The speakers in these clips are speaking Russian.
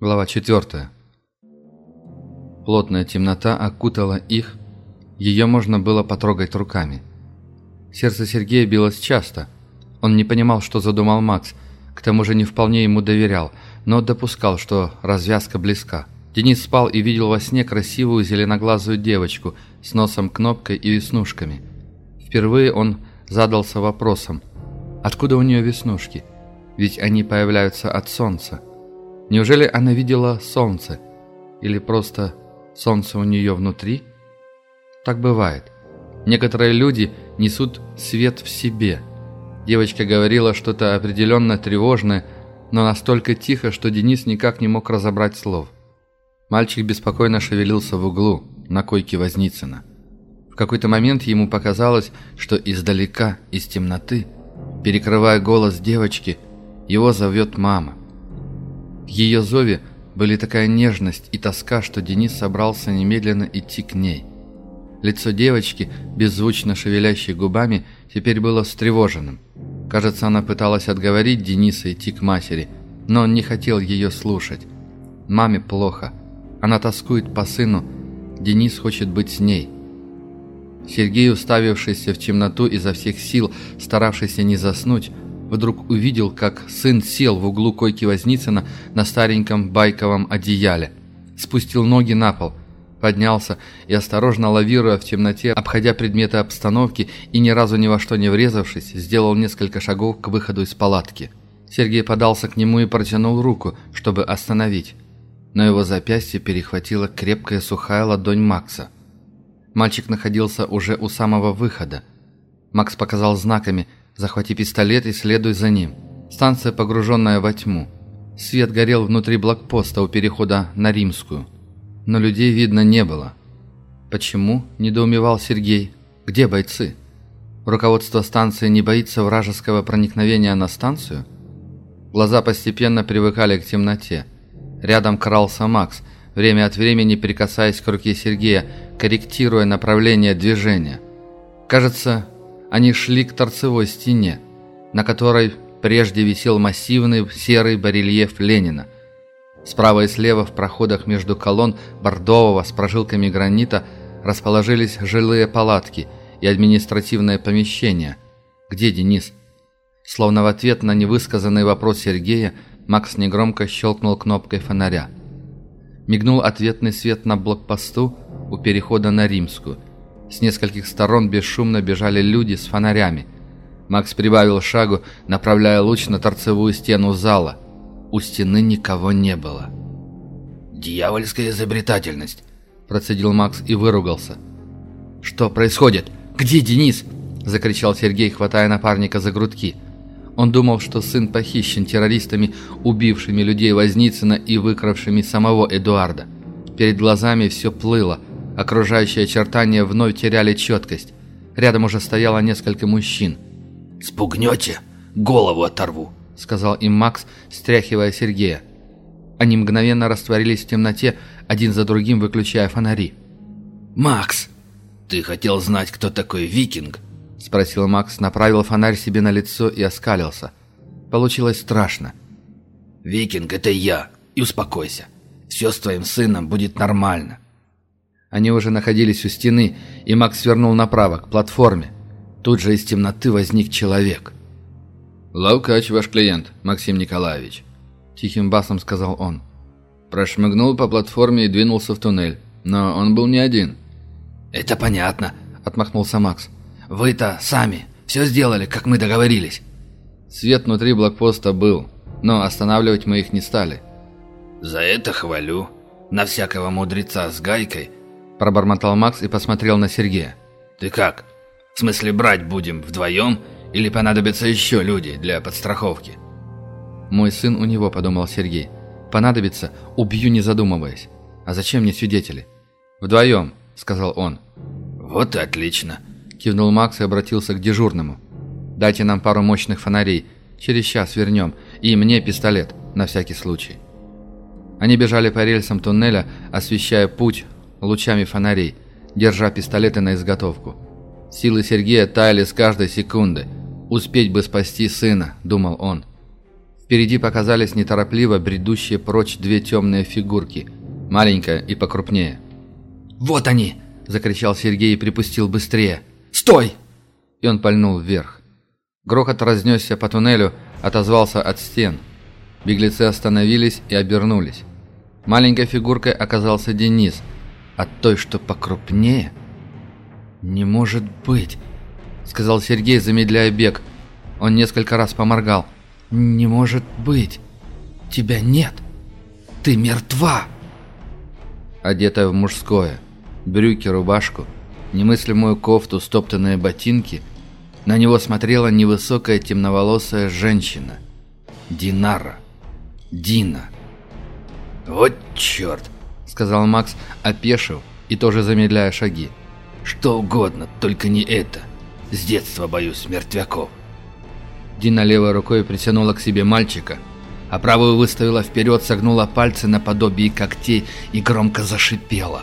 Глава 4. Плотная темнота окутала их, ее можно было потрогать руками. Сердце Сергея билось часто. Он не понимал, что задумал Макс, к тому же не вполне ему доверял, но допускал, что развязка близка. Денис спал и видел во сне красивую зеленоглазую девочку с носом кнопкой и веснушками. Впервые он задался вопросом, откуда у нее веснушки? Ведь они появляются от солнца. Неужели она видела солнце? Или просто солнце у нее внутри? Так бывает. Некоторые люди несут свет в себе. Девочка говорила что-то определенно тревожное, но настолько тихо, что Денис никак не мог разобрать слов. Мальчик беспокойно шевелился в углу, на койке Возницына. В какой-то момент ему показалось, что издалека, из темноты, перекрывая голос девочки, его зовет мама. В ее зове были такая нежность и тоска, что Денис собрался немедленно идти к ней. Лицо девочки, беззвучно шевелящей губами, теперь было встревоженным. Кажется, она пыталась отговорить Дениса идти к матери, но он не хотел ее слушать. Маме плохо. Она тоскует по сыну. Денис хочет быть с ней. Сергей, уставившийся в темноту изо всех сил, старавшийся не заснуть, вдруг увидел, как сын сел в углу койки Возницына на стареньком байковом одеяле. Спустил ноги на пол, поднялся и, осторожно лавируя в темноте, обходя предметы обстановки и ни разу ни во что не врезавшись, сделал несколько шагов к выходу из палатки. Сергей подался к нему и протянул руку, чтобы остановить. Но его запястье перехватила крепкая сухая ладонь Макса. Мальчик находился уже у самого выхода. Макс показал знаками – Захвати пистолет и следуй за ним. Станция, погруженная во тьму. Свет горел внутри блокпоста у перехода на Римскую. Но людей видно не было. «Почему?» – недоумевал Сергей. «Где бойцы?» Руководство станции не боится вражеского проникновения на станцию? Глаза постепенно привыкали к темноте. Рядом крался Макс, время от времени прикасаясь к руке Сергея, корректируя направление движения. Кажется, они шли к торцевой стене, на которой прежде висел массивный серый барельеф Ленина. Справа и слева в проходах между колонн бордового с прожилками гранита расположились жилые палатки и административное помещение. Где Денис? Словно в ответ на невысказанный вопрос Сергея, Макс негромко щелкнул кнопкой фонаря. Мигнул ответный свет на блокпосту у перехода на Римскую – с нескольких сторон бесшумно бежали люди с фонарями. Макс прибавил шагу, направляя луч на торцевую стену зала. У стены никого не было. «Дьявольская изобретательность!» – процедил Макс и выругался. «Что происходит? Где Денис?» – закричал Сергей, хватая напарника за грудки. Он думал, что сын похищен террористами, убившими людей Возницына и выкравшими самого Эдуарда. Перед глазами все плыло – Окружающие очертания вновь теряли четкость. Рядом уже стояло несколько мужчин. «Спугнете? Голову оторву!» — сказал им Макс, стряхивая Сергея. Они мгновенно растворились в темноте, один за другим выключая фонари. «Макс, ты хотел знать, кто такой викинг?» — спросил Макс, направил фонарь себе на лицо и оскалился. Получилось страшно. «Викинг — это я, и успокойся. Все с твоим сыном будет нормально». Они уже находились у стены, и Макс свернул направо, к платформе. Тут же из темноты возник человек. «Лавкач ваш клиент, Максим Николаевич», – тихим басом сказал он. Прошмыгнул по платформе и двинулся в туннель. Но он был не один. «Это понятно», – отмахнулся Макс. «Вы-то сами все сделали, как мы договорились». Свет внутри блокпоста был, но останавливать мы их не стали. «За это хвалю. На всякого мудреца с гайкой Пробормотал Макс и посмотрел на Сергея. «Ты как? В смысле брать будем вдвоем или понадобятся еще люди для подстраховки?» «Мой сын у него», — подумал Сергей. «Понадобится, убью не задумываясь. А зачем мне свидетели?» «Вдвоем», — сказал он. «Вот и отлично», — кивнул Макс и обратился к дежурному. «Дайте нам пару мощных фонарей. Через час вернем. И мне пистолет, на всякий случай». Они бежали по рельсам туннеля, освещая путь лучами фонарей, держа пистолеты на изготовку. Силы Сергея таяли с каждой секунды. «Успеть бы спасти сына», — думал он. Впереди показались неторопливо бредущие прочь две темные фигурки, маленькая и покрупнее. «Вот они!» – закричал Сергей и припустил быстрее. «Стой!» И он пальнул вверх. Грохот разнесся по туннелю, отозвался от стен. Беглецы остановились и обернулись. Маленькой фигуркой оказался Денис, а той, что покрупнее... «Не может быть!» — сказал Сергей, замедляя бег. Он несколько раз поморгал. «Не может быть! Тебя нет! Ты мертва!» Одетая в мужское, брюки, рубашку, немыслимую кофту, стоптанные ботинки, на него смотрела невысокая темноволосая женщина. Динара. Дина. «Вот черт!» — сказал Макс, опешив и тоже замедляя шаги. «Что угодно, только не это. С детства боюсь мертвяков». Дина левой рукой притянула к себе мальчика, а правую выставила вперед, согнула пальцы наподобие когтей и громко зашипела.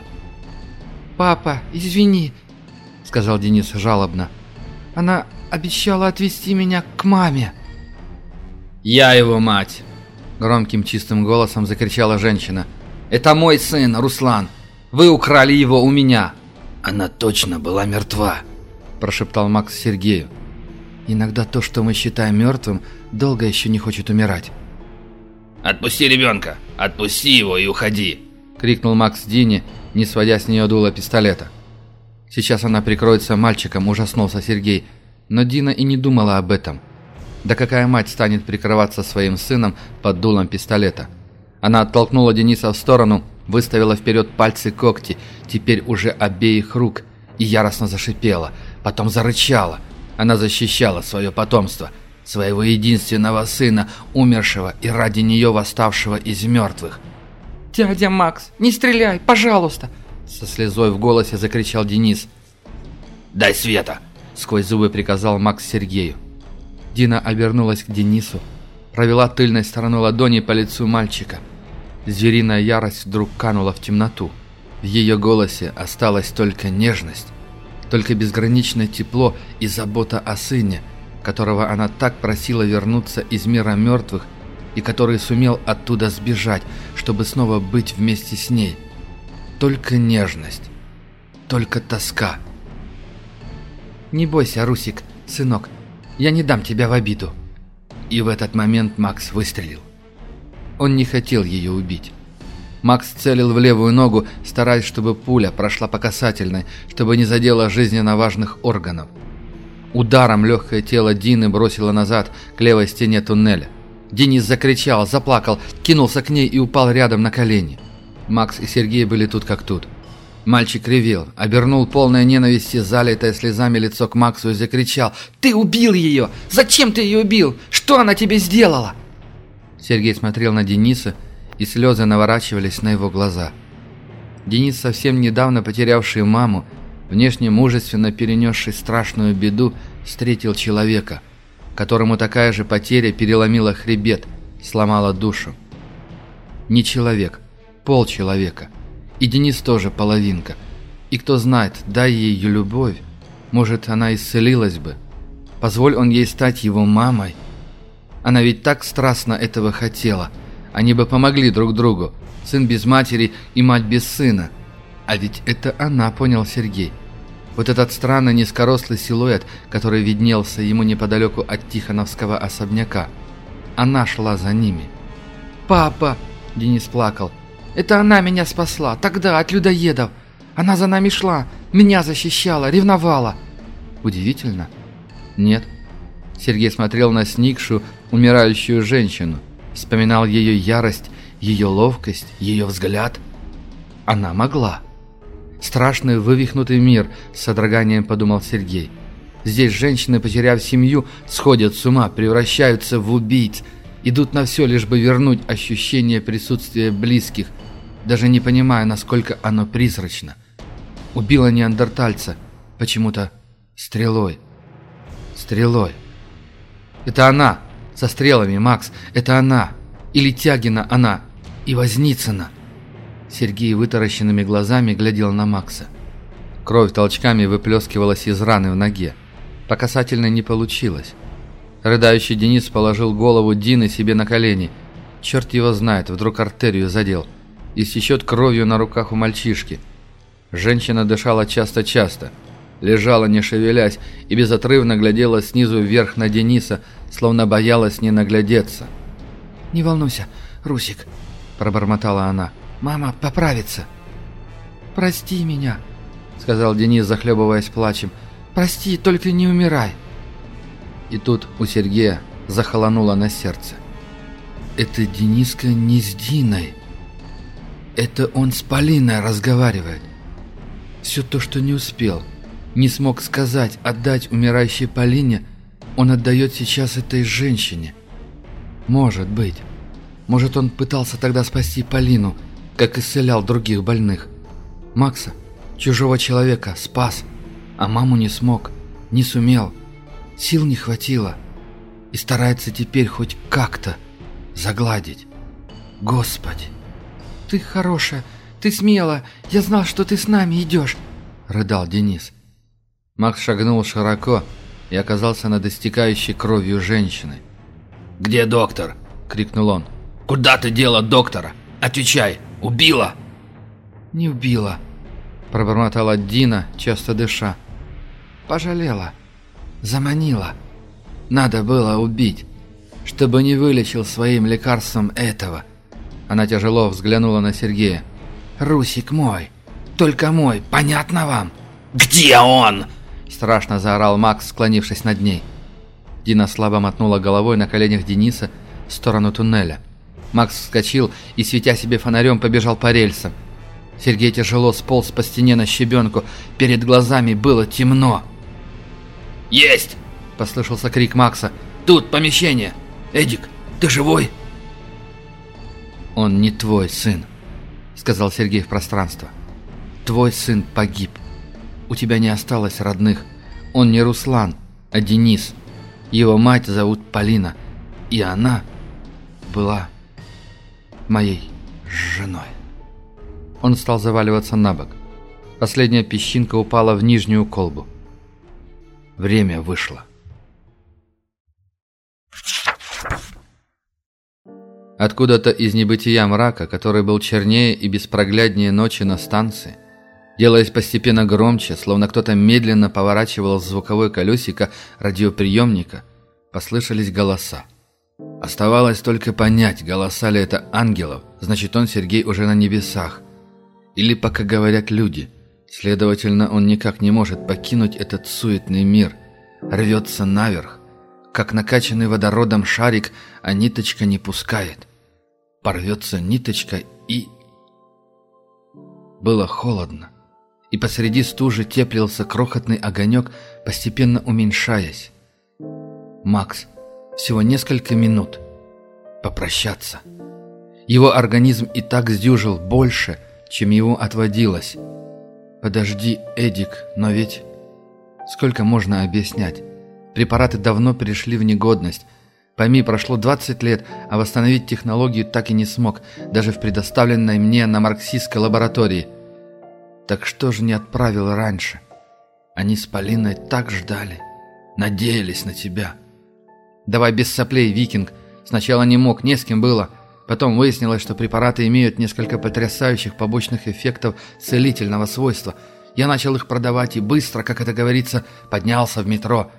«Папа, извини», — сказал Денис жалобно. «Она обещала отвезти меня к маме». «Я его мать!» Громким чистым голосом закричала женщина. «Это мой сын, Руслан! Вы украли его у меня!» «Она точно была мертва!» Прошептал Макс Сергею. «Иногда то, что мы считаем мертвым, долго еще не хочет умирать». «Отпусти ребенка! Отпусти его и уходи!» Крикнул Макс Дине, не сводя с нее дуло пистолета. Сейчас она прикроется мальчиком, ужаснулся Сергей. Но Дина и не думала об этом. Да какая мать станет прикрываться своим сыном под дулом пистолета? Она оттолкнула Дениса в сторону, выставила вперед пальцы когти, теперь уже обеих рук, и яростно зашипела, потом зарычала. Она защищала свое потомство, своего единственного сына, умершего и ради нее восставшего из мертвых. «Дядя Макс, не стреляй, пожалуйста!» Со слезой в голосе закричал Денис. «Дай света!» Сквозь зубы приказал Макс Сергею. Дина обернулась к Денису, провела тыльной стороной ладони по лицу мальчика. Звериная ярость вдруг канула в темноту. В ее голосе осталась только нежность, только безграничное тепло и забота о сыне, которого она так просила вернуться из мира мертвых и который сумел оттуда сбежать, чтобы снова быть вместе с ней. Только нежность, только тоска. «Не бойся, Русик, сынок, я не дам тебя в обиду». И в этот момент Макс выстрелил. Он не хотел ее убить. Макс целил в левую ногу, стараясь, чтобы пуля прошла по касательной, чтобы не задела жизненно важных органов. Ударом легкое тело Дины бросило назад к левой стене туннеля. Денис закричал, заплакал, кинулся к ней и упал рядом на колени. Макс и Сергей были тут как тут. Мальчик ревел, обернул полное ненависти, залитое слезами лицо к Максу и закричал «Ты убил ее! Зачем ты ее убил? Что она тебе сделала?» Сергей смотрел на Дениса, и слезы наворачивались на его глаза. Денис, совсем недавно потерявший маму, внешне мужественно перенесший страшную беду, встретил человека, которому такая же потеря переломила хребет, сломала душу. Не человек, полчеловека. И Денис тоже половинка. И кто знает, дай ей ее любовь, может, она исцелилась бы. Позволь он ей стать его мамой. Она ведь так страстно этого хотела. Они бы помогли друг другу. Сын без матери и мать без сына. А ведь это она, понял Сергей. Вот этот странный низкорослый силуэт, который виднелся ему неподалеку от Тихоновского особняка. Она шла за ними. «Папа!» – Денис плакал – это она меня спасла, тогда, от людоедов. Она за нами шла, меня защищала, ревновала. Удивительно. Нет. Сергей смотрел на сникшую, умирающую женщину. Вспоминал ее ярость, ее ловкость, ее взгляд. Она могла. Страшный вывихнутый мир, с содроганием подумал Сергей. Здесь женщины, потеряв семью, сходят с ума, превращаются в убийц, идут на все, лишь бы вернуть ощущение присутствия близких – даже не понимая, насколько оно призрачно. Убила неандертальца почему-то стрелой. Стрелой. Это она, со стрелами, Макс, это она. Или Тягина она, и Возницына. Сергей вытаращенными глазами глядел на Макса. Кровь толчками выплескивалась из раны в ноге. По касательной не получилось. Рыдающий Денис положил голову Дины себе на колени. Черт его знает, вдруг артерию задел. И сечет кровью на руках у мальчишки. Женщина дышала часто-часто. Лежала, не шевелясь, и безотрывно глядела снизу вверх на Дениса, словно боялась не наглядеться. «Не волнуйся, Русик», — пробормотала она. «Мама поправится». «Прости меня», — сказал Денис, захлебываясь плачем. «Прости, только не умирай». И тут у Сергея захолонуло на сердце. «Это Дениска не с Диной. Это он с Полиной разговаривает. Все то, что не успел, не смог сказать, отдать умирающей Полине, он отдает сейчас этой женщине. Может быть. Может, он пытался тогда спасти Полину, как исцелял других больных. Макса, чужого человека, спас, а маму не смог, не сумел». Сил не хватило. И старается теперь хоть как-то загладить. Господи! Ты хорошая, ты смела, я знал, что ты с нами идешь, рыдал Денис. Макс шагнул широко и оказался над истекающей кровью женщины. «Где доктор?» — крикнул он. «Куда ты дела доктора? Отвечай! Убила!» «Не убила!» — пробормотала Дина, часто дыша. «Пожалела!» Заманила. Надо было убить, чтобы не вылечил своим лекарством этого. Она тяжело взглянула на Сергея. «Русик мой, только мой, понятно вам?» «Где он?» Страшно заорал Макс, склонившись над ней. Дина слабо мотнула головой на коленях Дениса в сторону туннеля. Макс вскочил и, светя себе фонарем, побежал по рельсам. Сергей тяжело сполз по стене на щебенку. Перед глазами было темно. «Есть!» – послышался крик Макса. «Тут помещение! Эдик, ты живой?» «Он не твой сын», – сказал Сергей в пространство. «Твой сын погиб. У тебя не осталось родных. Он не Руслан, а Денис. Его мать зовут Полина, и она была моей женой». Он стал заваливаться на бок. Последняя песчинка упала в нижнюю колбу. Время вышло. Откуда-то из небытия мрака, который был чернее и беспрогляднее ночи на станции, делаясь постепенно громче, словно кто-то медленно поворачивал звуковое колесико радиоприемника, послышались голоса. Оставалось только понять, голоса ли это ангелов, значит он, Сергей, уже на небесах. Или, пока говорят люди, Следовательно, он никак не может покинуть этот суетный мир. Рвется наверх. Как накачанный водородом шарик, а ниточка не пускает. Порвется ниточка и... Было холодно. И посреди стужи теплился крохотный огонек, постепенно уменьшаясь. Макс, всего несколько минут. Попрощаться. Его организм и так сдюжил больше, чем ему отводилось. «Подожди, Эдик, но ведь...» Сколько можно объяснять? Препараты давно перешли в негодность. Пойми, прошло 20 лет, а восстановить технологию так и не смог, даже в предоставленной мне на марксистской лаборатории. Так что же не отправил раньше? Они с Полиной так ждали, надеялись на тебя. Давай без соплей, викинг. Сначала не мог, не с кем было. Потом выяснилось, что препараты имеют несколько потрясающих побочных эффектов целительного свойства. Я начал их продавать и быстро, как это говорится, поднялся в метро.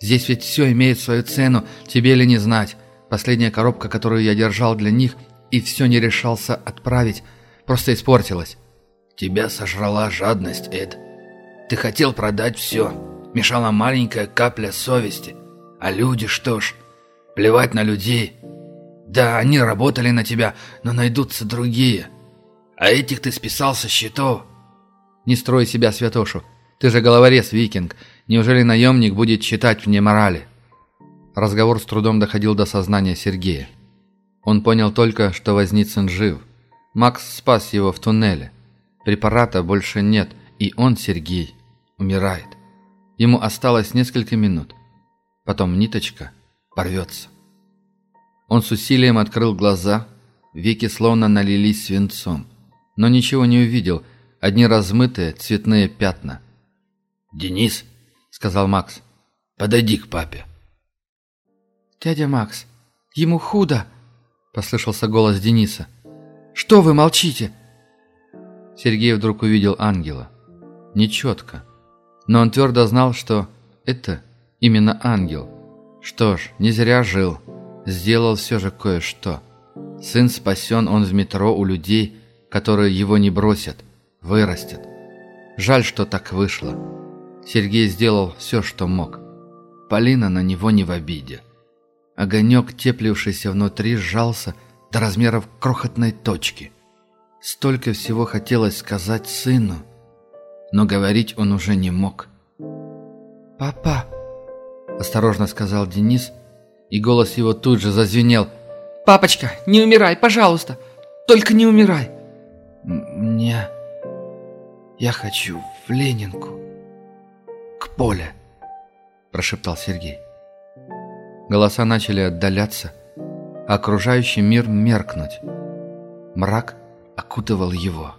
Здесь ведь все имеет свою цену, тебе ли не знать. Последняя коробка, которую я держал для них, и все не решался отправить, просто испортилась. Тебя сожрала жадность, Эд. Ты хотел продать все. Мешала маленькая капля совести. А люди, что ж, плевать на людей – да, они работали на тебя, но найдутся другие. А этих ты списал со счетов. Не строй себя, святошу. Ты же головорез, викинг. Неужели наемник будет читать вне морали? Разговор с трудом доходил до сознания Сергея. Он понял только, что Возницын жив. Макс спас его в туннеле. Препарата больше нет, и он, Сергей, умирает. Ему осталось несколько минут. Потом ниточка порвется. Он с усилием открыл глаза, веки словно налились свинцом. Но ничего не увидел, одни размытые цветные пятна. «Денис», — сказал Макс, — «подойди к папе». «Дядя Макс, ему худо!» — послышался голос Дениса. «Что вы молчите?» Сергей вдруг увидел ангела. Нечетко. Но он твердо знал, что это именно ангел. Что ж, не зря жил. Сделал все же кое-что. Сын спасен, он в метро у людей, которые его не бросят, вырастет. Жаль, что так вышло. Сергей сделал все, что мог. Полина на него не в обиде. Огонек, теплившийся внутри, сжался до размеров крохотной точки. Столько всего хотелось сказать сыну, но говорить он уже не мог. «Папа!» – осторожно сказал Денис, и голос его тут же зазвенел. «Папочка, не умирай, пожалуйста! Только не умирай!» «Мне... Я хочу в Ленинку, к поле!» – прошептал Сергей. Голоса начали отдаляться, а окружающий мир меркнуть. Мрак окутывал его.